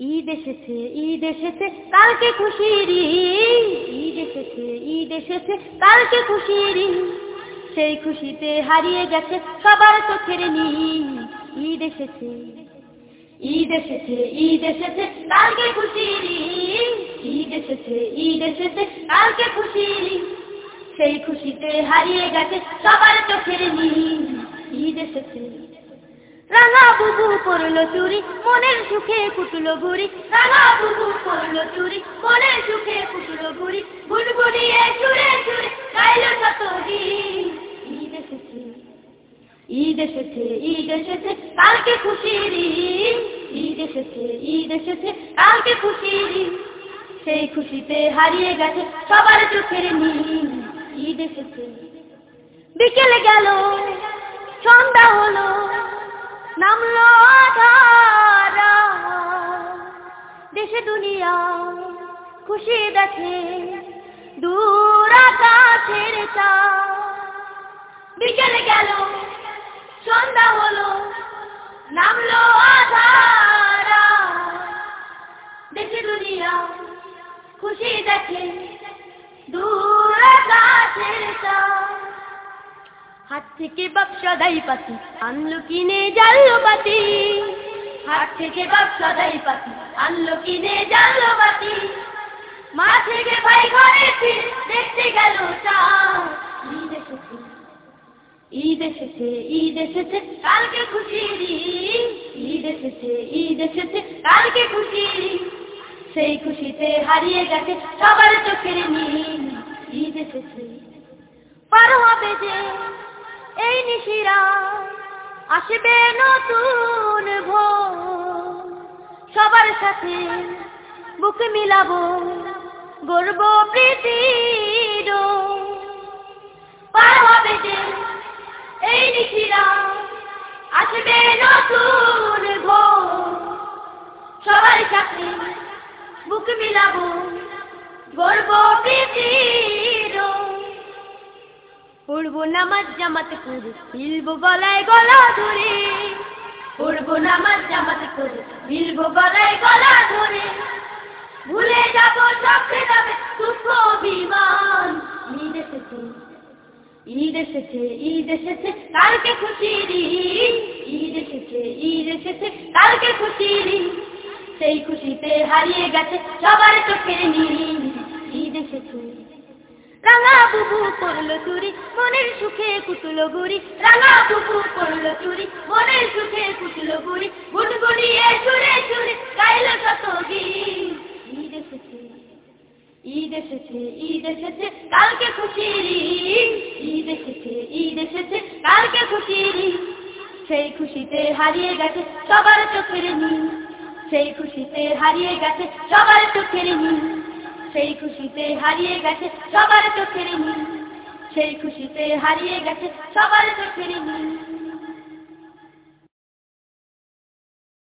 ঈদ এসেছে ঈদ এসেছে কালকে খুশির ঈদ এসেছে ঈদ এসেছে কালকে খুশির সেই খুশিতে হারিয়ে গেছে সবার চোখের নীল ঈদ এসেছে ঈদ এসেছে ঈদ এসেছে কালকে খুশির ঈদ এসেছে ঈদ এসেছে কালকে খুশির সেই খুশিতে হারিয়ে গেছে সবার চোখের নীল ঈদ এসেছে রাঙা বুবু পড়ল চুরি, মনের সুখে কুটলো গুড়ি রাঙা বুবু পড়ল চুরি, মনের সুখে কুটলো গুড়ি গুড়গুড়িয়ে চুরে চুরে গাইল শত। ঈদ এসেছে ঈদ এসেছে ঈদ এসেছে, কালকে খুশির ঈদ। এসেছে ঈদ এসেছে, কালকে খুশির সেই খুশিতে হারিয়ে গেছে সবার চোখের নীল ঈদ এসেছে, বিকেলে গেল নামলো তারা দেশে দুনিয়া খুশি দেখে দূর আকাশের চা হাত থেকে বাপ সদাই পাতি আনলো কিনে জানলো বাতি হাত থেকে বাপ সদাই পাতি আনলো কিনে জানলো বাতি মা থেকে ভাই ঘরে দেখতে গেল ঈদ এসেছে। ঈদ এসেছে কালকে ঈদ। ঈদ এসেছে ঈদ এসেছে, কালকে খুশির সেই খুশিতে হারিয়ে গেছে সবার চোখের নীল। ঈদ এসেছে। পার হবে যে এই নিশিরা আসবে নতুন ভোর। সবার সাথে বুক মিলাবো গর্ব প্রীতির পার হবে যে এই নিশিরা আসবে নতুন ভোর। সবার সাথে বুক মিলাবো গর্ব প্রীতির পড়ব নামাজ জামাতে করে, মিলবো গলায় গলা ধরে। নামাজ জামাতে করে, মিলবো গলায় গলা ধরে। ভুলে যাব সবকে যাবে বিমান ঈদ এসেছে ঈদ এসেছে ঈদ এসেছে, কালকে খুশির ঈদ। এসেছে ঈদ এসেছে, কালকে খুশির সেই খুশিতে হারিয়ে গেছে সবার চোখের নীল ঈদ এসেছে রাঙা পড়ল চুরি, মনের সুখে কুটলো গুড়ি। রাঙা বুবু পড়ল চুরি, মনের সুখে কুটলো গুড়ি। গুনগুনিয়ে চুরে চুরে গাইল গীত। ঈদ এসেছে ঈদ এসেছে ঈদ এসেছে, কালকে খুশির। ঈদ এসেছে ঈদ এসেছে, কালকে খুশির সেই খুশিতে হারিয়ে গেছে সবার চোখের নীল। সেই খুশিতে হারিয়ে গেছে সবার চোখের নীল। সেই খুশিতে হারিয়ে গেছে সবার চোখের নীল। সেই খুশিতে হারিয়ে গেছে সবার চোখের নীল।